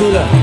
对的。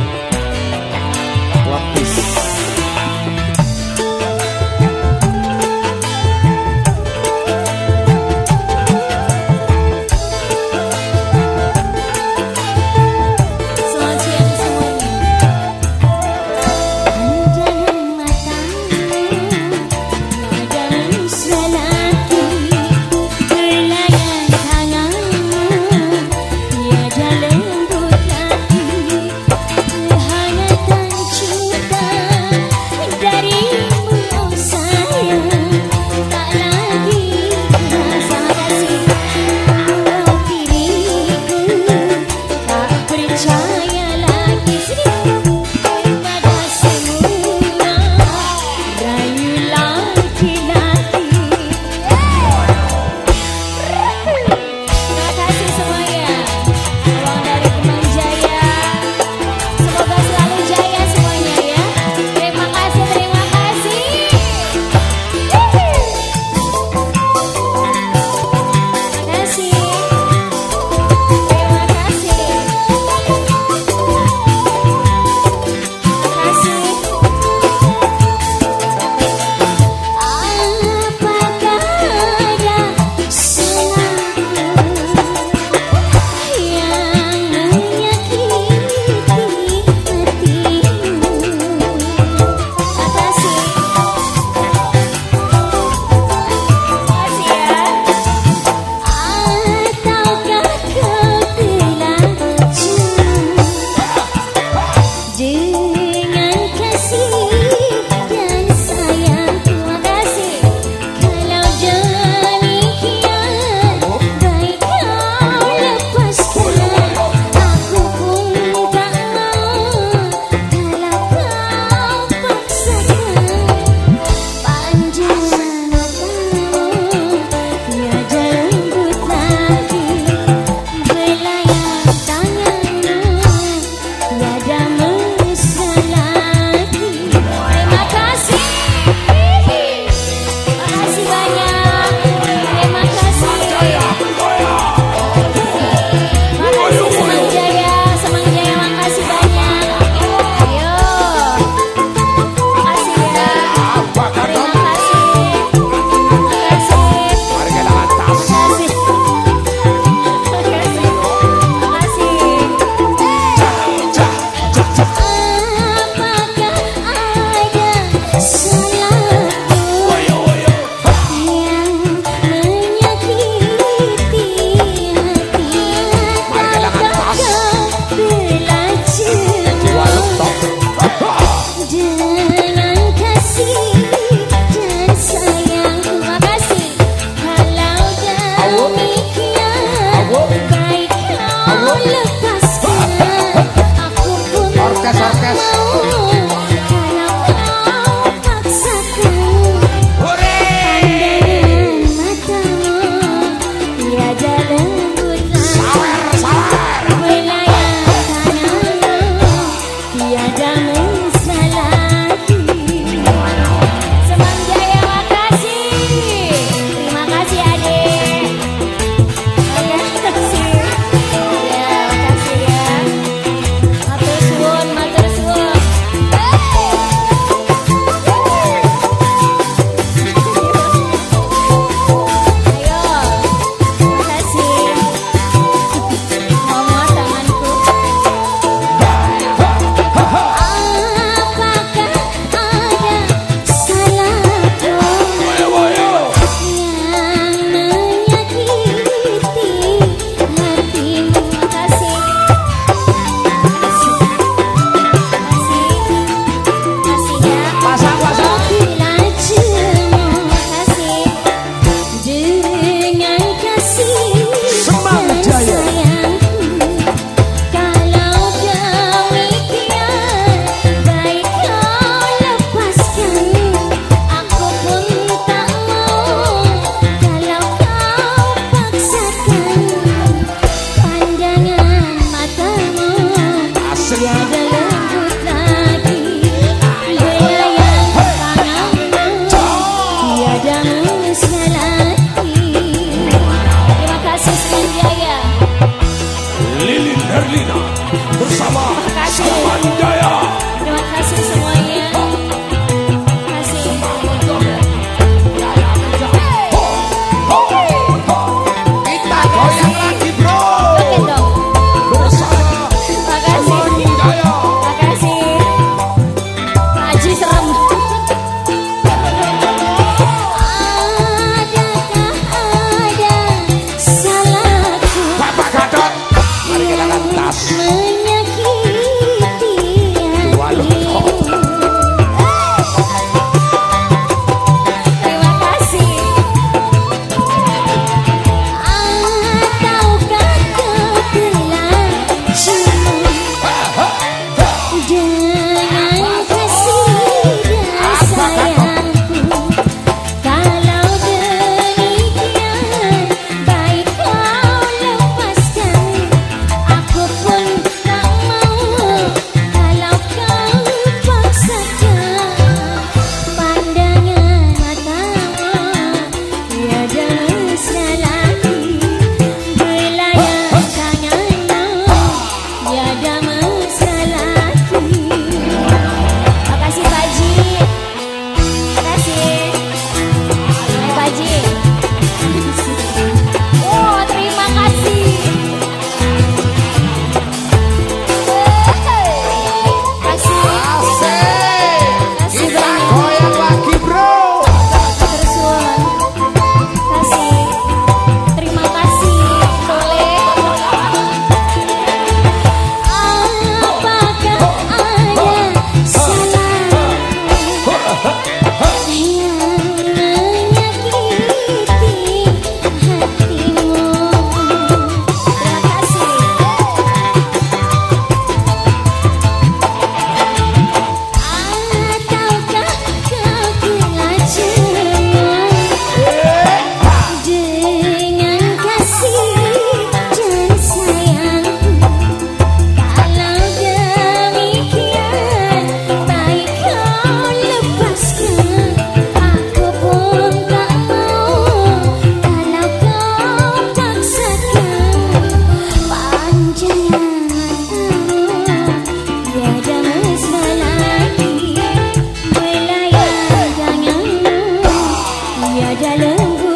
tiada lembut